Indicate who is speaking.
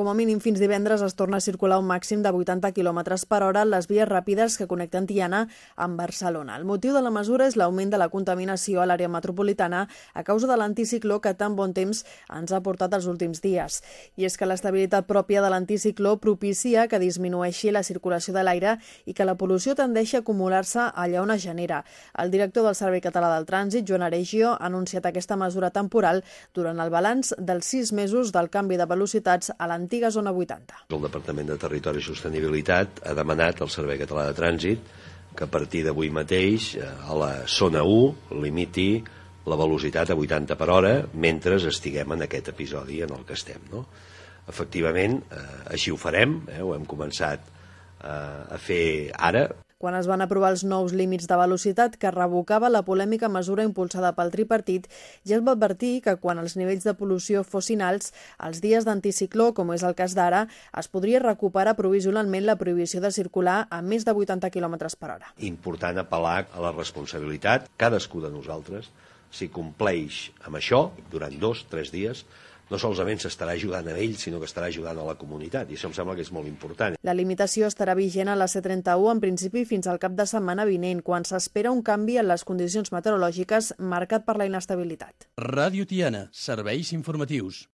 Speaker 1: Com a mínim fins divendres es torna a circular un màxim de 80 km per hora les vies ràpides que connecten Tiana amb Barcelona. El motiu de la mesura és l'augment de la contaminació a l'àrea metropolitana a causa de l'anticicló que tan bon temps ens ha portat els últims dies. I és que l'estabilitat pròpia de l'anticicló propicia que disminueixi la circulació de l'aire i que la pol·lució tendeixi a acumular-se allà on es genera. El director del Servei Català del Trànsit, Joan Aregio, ha anunciat aquesta mesura temporal durant el balanç dels sis mesos del canvi de velocitats a l'antiga zona 80.
Speaker 2: El Departament de Territori i Sostenibilitat ha demanat al Servei Català de Trànsit que a partir d'avui mateix eh, a la zona 1 limiti la velocitat a 80 per hora mentre estiguem en aquest episodi en el que estem. No? Efectivament, eh, així ho farem, eh, ho hem començat eh, a fer ara.
Speaker 1: Quan es van aprovar els nous límits de velocitat que revocava la polèmica mesura impulsada pel tripartit, ja es va advertir que quan els nivells de pol·lució fossin alts, els dies d'anticicló, com és el cas d'ara, es podria recuperar provisionalment la prohibició de circular a més de 80 km per hora.
Speaker 2: Important apel·lar a la responsabilitat, cadascú de nosaltres, si compleix amb això durant dos, tres dies, no solament s'estarà ajudant a ell, sinó que estarà ajudant a la comunitat, i això em sembla que és molt important.
Speaker 1: La limitació estarà vigent a la C31 en principi fins al cap de setmana vinent, quan s'espera un canvi en les condicions meteorològiques marcat per la inestabilitat.
Speaker 3: Ràdio Tiana, serveis informatius.